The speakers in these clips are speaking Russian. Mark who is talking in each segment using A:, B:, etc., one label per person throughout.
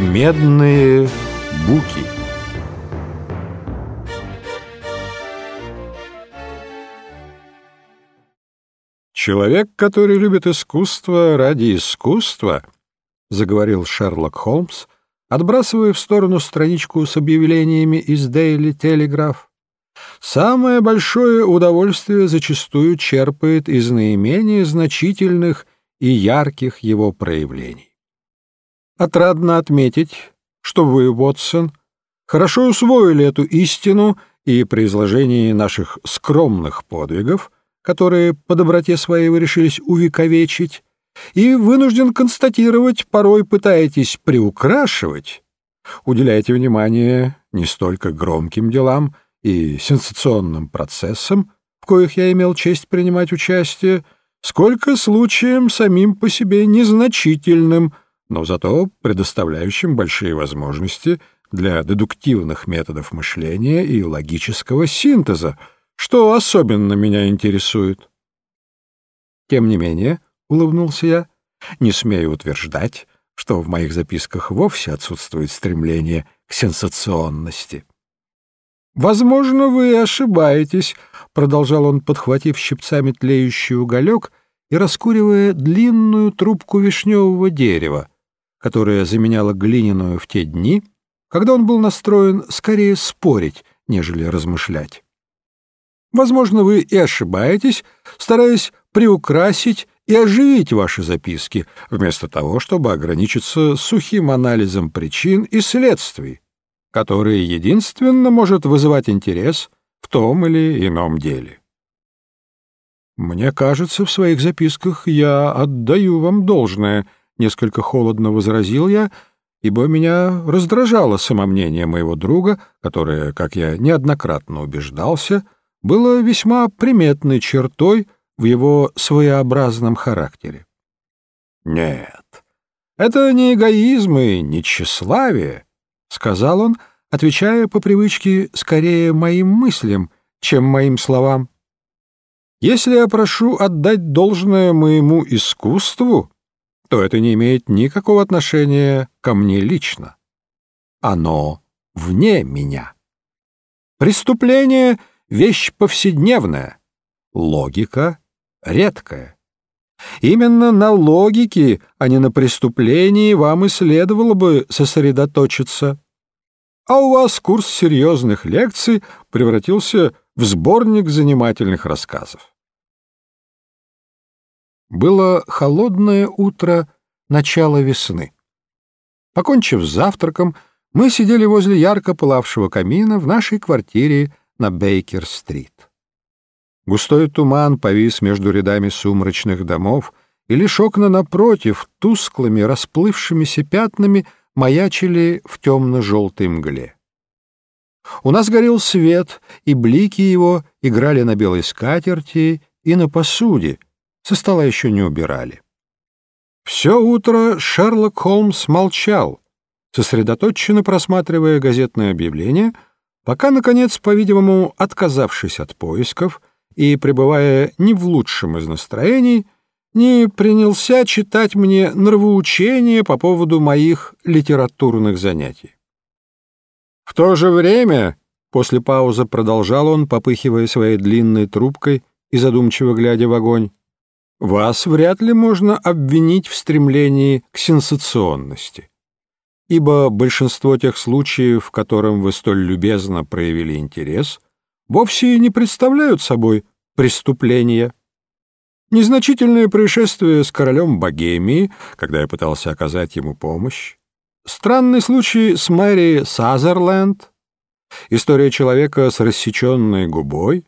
A: Медные буки Человек, который любит искусство ради искусства, заговорил Шерлок Холмс, отбрасывая в сторону страничку с объявлениями из Daily Telegraph, самое большое удовольствие зачастую черпает из наименее значительных и ярких его проявлений. Отрадно отметить, что вы, Уотсон, хорошо усвоили эту истину и при изложении наших скромных подвигов, которые по доброте своей вы решились увековечить, и вынужден констатировать, порой пытаетесь приукрашивать, уделяете внимание не столько громким делам и сенсационным процессам, в коих я имел честь принимать участие, сколько случаем самим по себе незначительным, но зато предоставляющим большие возможности для дедуктивных методов мышления и логического синтеза, что особенно меня интересует. Тем не менее, — улыбнулся я, — не смею утверждать, что в моих записках вовсе отсутствует стремление к сенсационности. «Возможно, вы ошибаетесь», — продолжал он, подхватив щипцами тлеющий уголек и раскуривая длинную трубку вишневого дерева, которая заменяла глиняную в те дни, когда он был настроен скорее спорить, нежели размышлять. Возможно, вы и ошибаетесь, стараясь приукрасить и оживить ваши записки, вместо того, чтобы ограничиться сухим анализом причин и следствий, которые единственно может вызывать интерес в том или ином деле. «Мне кажется, в своих записках я отдаю вам должное», — несколько холодно возразил я, ибо меня раздражало самомнение моего друга, которое, как я неоднократно убеждался, было весьма приметной чертой — в его своеобразном характере. «Нет, это не эгоизм и не тщеславие», — сказал он, отвечая по привычке скорее моим мыслям, чем моим словам. «Если я прошу отдать должное моему искусству, то это не имеет никакого отношения ко мне лично. Оно вне меня. Преступление — вещь повседневная, логика редкое. Именно на логике, а не на преступлении вам и следовало бы сосредоточиться. А у вас курс серьезных лекций превратился в сборник занимательных рассказов. Было холодное утро начала весны. Покончив с завтраком, мы сидели возле ярко пылавшего камина в нашей квартире на Бейкер-стрит. Густой туман повис между рядами сумрачных домов, и лишь окна напротив, тусклыми, расплывшимися пятнами, маячили в темно-желтой мгле. У нас горел свет, и блики его играли на белой скатерти и на посуде, со стола еще не убирали. Все утро Шерлок Холмс молчал, сосредоточенно просматривая газетное объявление, пока, наконец, по-видимому, отказавшись от поисков, и, пребывая не в лучшем из настроений, не принялся читать мне нравоучения по поводу моих литературных занятий. В то же время, после паузы продолжал он, попыхивая своей длинной трубкой и задумчиво глядя в огонь, вас вряд ли можно обвинить в стремлении к сенсационности, ибо большинство тех случаев, в котором вы столь любезно проявили интерес — вовсе не представляют собой преступления. Незначительное происшествие с королем Богемии, когда я пытался оказать ему помощь, странный случай с Мэри Сазерленд, история человека с рассеченной губой.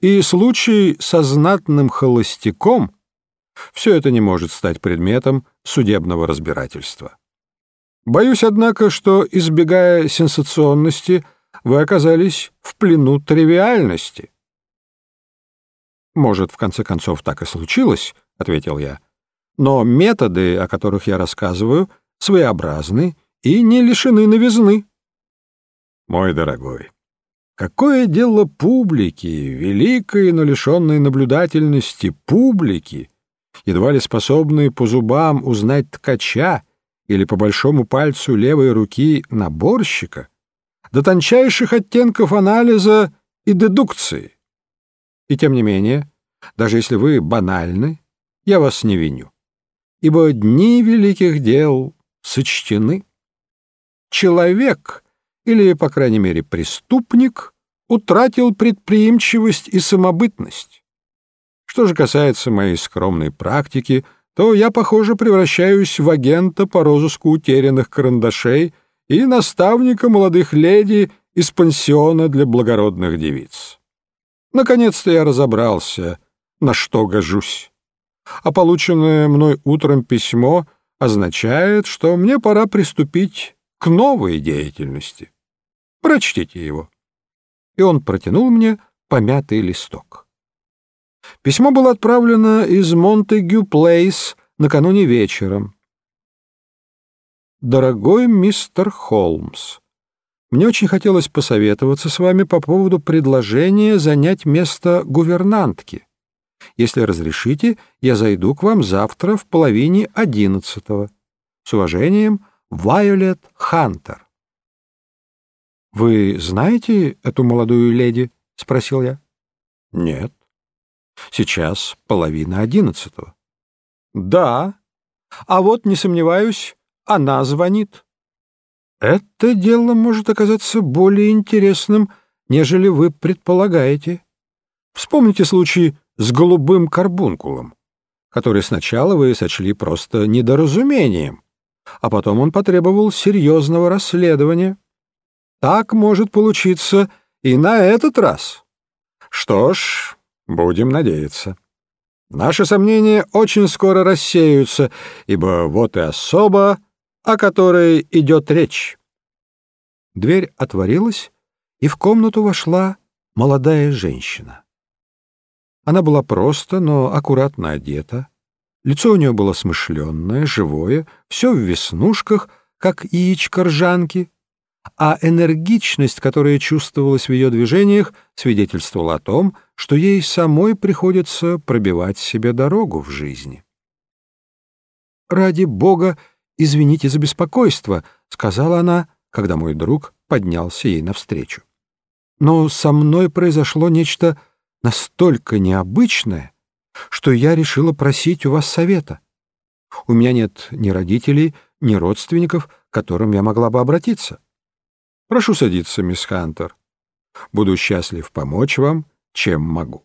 A: И случай со знатным холостяком — все это не может стать предметом судебного разбирательства. Боюсь, однако, что, избегая сенсационности, вы оказались в плену тривиальности. «Может, в конце концов, так и случилось», — ответил я. «Но методы, о которых я рассказываю, своеобразны и не лишены новизны». «Мой дорогой, какое дело публики, великой, но лишенной наблюдательности публики, едва ли способной по зубам узнать ткача или по большому пальцу левой руки наборщика до тончайших оттенков анализа и дедукции. И тем не менее, даже если вы банальны, я вас не виню, ибо дни великих дел сочтены. Человек, или, по крайней мере, преступник, утратил предприимчивость и самобытность. Что же касается моей скромной практики, то я, похоже, превращаюсь в агента по розыску утерянных карандашей и наставника молодых леди из пансиона для благородных девиц. Наконец-то я разобрался, на что гожусь. А полученное мной утром письмо означает, что мне пора приступить к новой деятельности. Прочтите его. И он протянул мне помятый листок. Письмо было отправлено из Монтегю Плейс накануне вечером. «Дорогой мистер Холмс, мне очень хотелось посоветоваться с вами по поводу предложения занять место гувернантки. Если разрешите, я зайду к вам завтра в половине одиннадцатого. С уважением, Вайолет Хантер». «Вы знаете эту молодую леди?» — спросил я. «Нет». Сейчас половина одиннадцатого. Да, а вот, не сомневаюсь, она звонит. Это дело может оказаться более интересным, нежели вы предполагаете. Вспомните случай с голубым карбункулом, который сначала вы сочли просто недоразумением, а потом он потребовал серьезного расследования. Так может получиться и на этот раз. Что ж, Будем надеяться. Наши сомнения очень скоро рассеются, ибо вот и особа, о которой идет речь. Дверь отворилась, и в комнату вошла молодая женщина. Она была просто, но аккуратно одета. Лицо у нее было смышленное, живое, все в веснушках, как яичко ржанки, а энергичность, которая чувствовалась в ее движениях, свидетельствовала о том, что ей самой приходится пробивать себе дорогу в жизни. «Ради Бога, извините за беспокойство», — сказала она, когда мой друг поднялся ей навстречу. «Но со мной произошло нечто настолько необычное, что я решила просить у вас совета. У меня нет ни родителей, ни родственников, к которым я могла бы обратиться. Прошу садиться, мисс Хантер. Буду счастлив помочь вам, чем могу.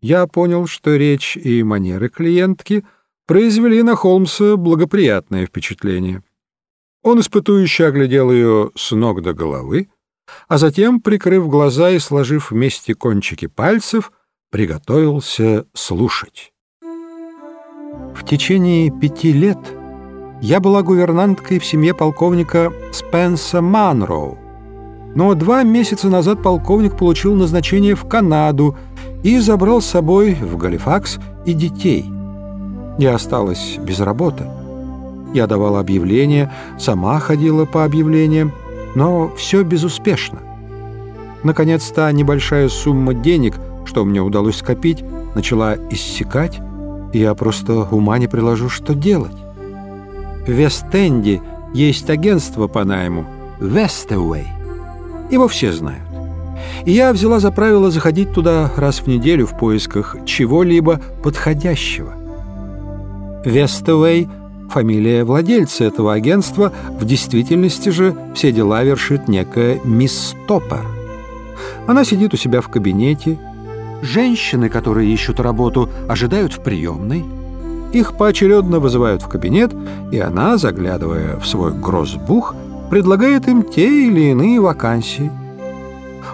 A: Я понял, что речь и манеры клиентки произвели на Холмса благоприятное впечатление. Он испытующе оглядел ее с ног до головы, а затем, прикрыв глаза и сложив вместе кончики пальцев, приготовился слушать. В течение пяти лет я была гувернанткой в семье полковника Спенса Манроу. Но два месяца назад полковник получил назначение в Канаду и забрал с собой в Галифакс и детей. Я осталась без работы. Я давала объявления, сама ходила по объявлениям, но все безуспешно. Наконец, то небольшая сумма денег, что мне удалось скопить, начала иссякать, и я просто ума не приложу, что делать. В Вест-Энде есть агентство по найму «Вестеуэй». Его все знают. И я взяла за правило заходить туда раз в неделю в поисках чего-либо подходящего. Вестеуэй – фамилия владельца этого агентства, в действительности же все дела вершит некая мисс Топпер. Она сидит у себя в кабинете. Женщины, которые ищут работу, ожидают в приемной – их поочередно вызывают в кабинет, и она, заглядывая в свой грозбух, предлагает им те или иные вакансии.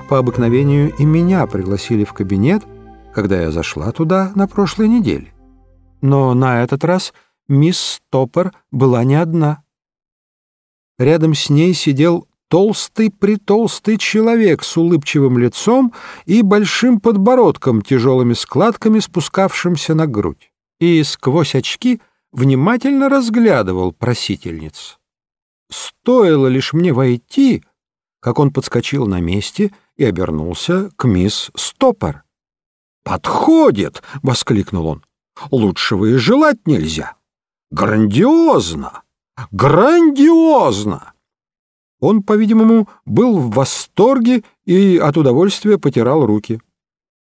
A: По обыкновению и меня пригласили в кабинет, когда я зашла туда на прошлой неделе. Но на этот раз мисс Топпер была не одна. Рядом с ней сидел толстый-притолстый человек с улыбчивым лицом и большим подбородком, тяжелыми складками, спускавшимся на грудь и сквозь очки внимательно разглядывал просительниц. Стоило лишь мне войти, как он подскочил на месте и обернулся к мисс Стоппер. «Подходит!» — воскликнул он. «Лучшего и желать нельзя! Грандиозно! Грандиозно! Он, по-видимому, был в восторге и от удовольствия потирал руки.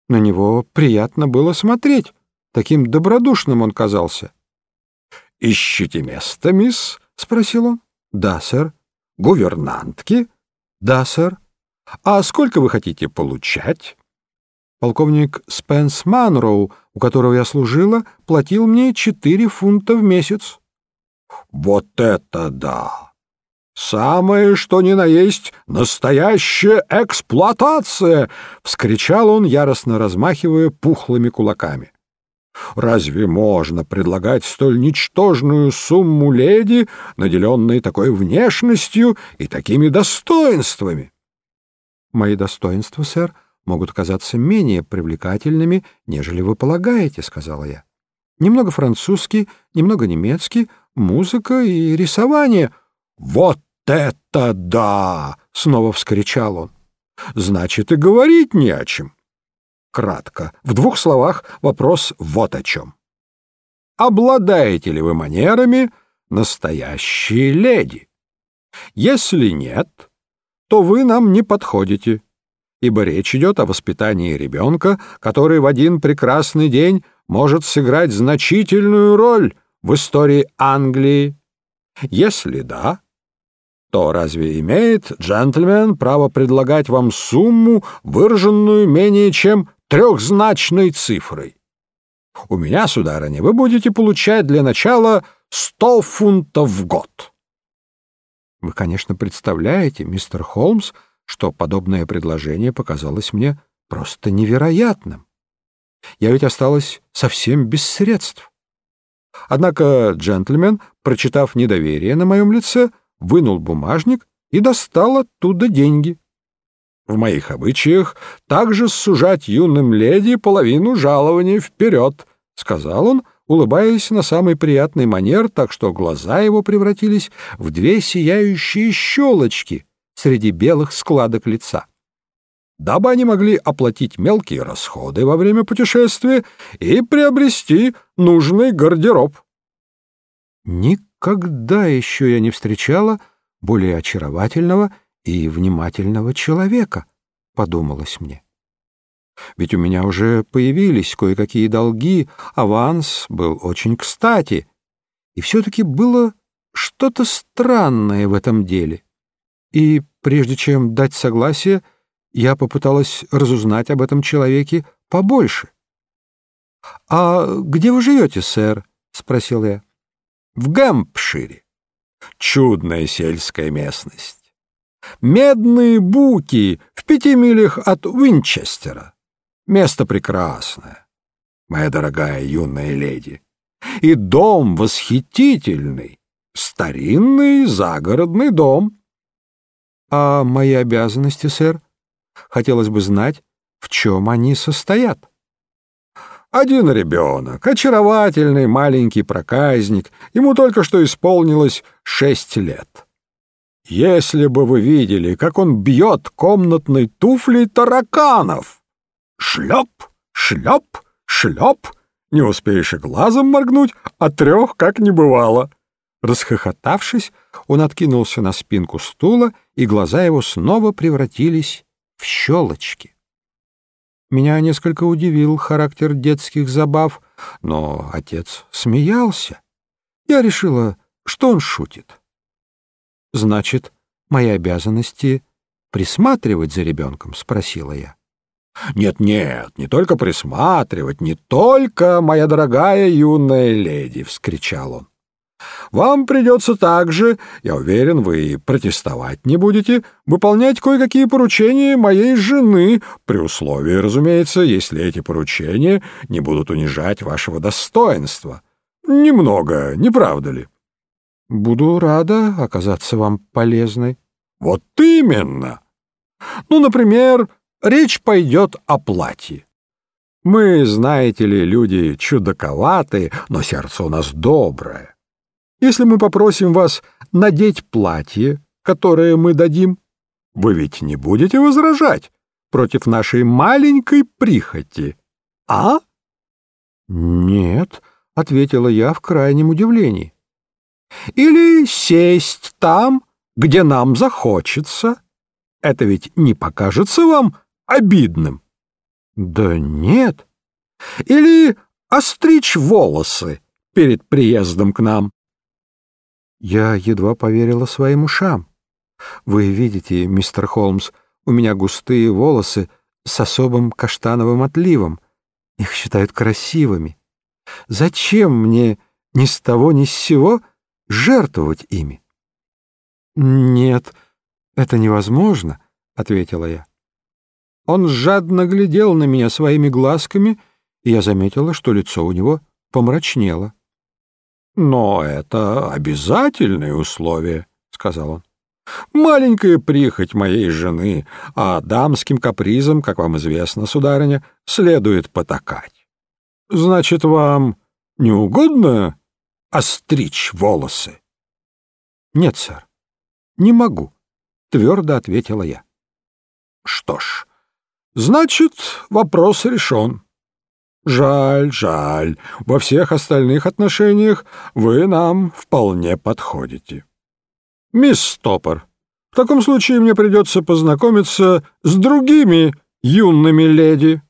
A: На него приятно было смотреть. Таким добродушным он казался. «Ищите место, мисс?» — спросил он. «Да, сэр». «Гувернантки?» «Да, сэр». «А сколько вы хотите получать?» Полковник Спенс Манроу, у которого я служила, платил мне четыре фунта в месяц. «Вот это да! Самое, что ни на есть, настоящая эксплуатация!» — вскричал он, яростно размахивая пухлыми кулаками. Разве можно предлагать столь ничтожную сумму леди, наделенной такой внешностью и такими достоинствами? Мои достоинства, сэр, могут казаться менее привлекательными, нежели вы полагаете, — сказала я. Немного французский, немного немецкий, музыка и рисование. Вот это да! — снова вскричал он. Значит, и говорить не о чем. Кратко, в двух словах вопрос вот о чем. Обладаете ли вы манерами настоящей леди? Если нет, то вы нам не подходите, ибо речь идет о воспитании ребенка, который в один прекрасный день может сыграть значительную роль в истории Англии. Если да, то разве имеет джентльмен право предлагать вам сумму, выраженную менее чем трехзначной цифрой. У меня, сударыня, вы будете получать для начала сто фунтов в год. Вы, конечно, представляете, мистер Холмс, что подобное предложение показалось мне просто невероятным. Я ведь осталась совсем без средств. Однако джентльмен, прочитав недоверие на моем лице, вынул бумажник и достал оттуда деньги. В моих обычаях также сужать юным леди половину жалования вперед, — сказал он, улыбаясь на самый приятный манер, так что глаза его превратились в две сияющие щелочки среди белых складок лица. Дабы они могли оплатить мелкие расходы во время путешествия и приобрести нужный гардероб. Никогда еще я не встречала более очаровательного и внимательного человека, — подумалось мне. Ведь у меня уже появились кое-какие долги, аванс был очень кстати, и все-таки было что-то странное в этом деле. И прежде чем дать согласие, я попыталась разузнать об этом человеке побольше. — А где вы живете, сэр? — спросил я. — В Гэмпшире. Чудная сельская местность. Медные буки в пяти милях от Уинчестера. Место прекрасное, моя дорогая юная леди. И дом восхитительный, старинный загородный дом. А мои обязанности, сэр? Хотелось бы знать, в чем они состоят. Один ребенок, очаровательный маленький проказник, ему только что исполнилось шесть лет. Если бы вы видели, как он бьет комнатной туфлей тараканов! Шлеп, шлеп, шлеп! Не успеешь и глазом моргнуть, а трех как не бывало. Расхохотавшись, он откинулся на спинку стула, и глаза его снова превратились в щелочки. Меня несколько удивил характер детских забав, но отец смеялся. Я решила, что он шутит. Значит, мои обязанности присматривать за ребенком? — спросила я. «Нет-нет, не только присматривать, не только, моя дорогая юная леди!» — вскричал он. «Вам придется также, я уверен, вы протестовать не будете, выполнять кое-какие поручения моей жены, при условии, разумеется, если эти поручения не будут унижать вашего достоинства. Немного, не правда ли?» Буду рада оказаться вам полезной. Вот именно. Ну, например, речь пойдет о платье. Мы, знаете ли, люди чудаковатые, но сердце у нас доброе. Если мы попросим вас надеть платье, которое мы дадим, вы ведь не будете возражать против нашей маленькой прихоти, а? — Нет, — ответила я в крайнем удивлении. Или сесть там, где нам захочется. Это ведь не покажется вам обидным? Да нет. Или остричь волосы перед приездом к нам. Я едва поверила своим ушам. Вы видите, мистер Холмс, у меня густые волосы с особым каштановым отливом. Их считают красивыми. Зачем мне ни с того ни с сего жертвовать ими? Нет, это невозможно, — ответила я. Он жадно глядел на меня своими глазками, и я заметила, что лицо у него помрачнело. «Но это обязательное условие», — сказал он. «Маленькая прихоть моей жены, а дамским капризом, как вам известно, сударыня, следует потакать. Значит, вам не угодно остричь волосы?» «Нет, сэр, не могу», — твердо ответила я. «Что ж, значит, вопрос решен». Жаль, жаль. Во всех остальных отношениях вы нам вполне подходите. Мисс Стопор, в таком случае мне придется познакомиться с другими юными леди.